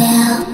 now.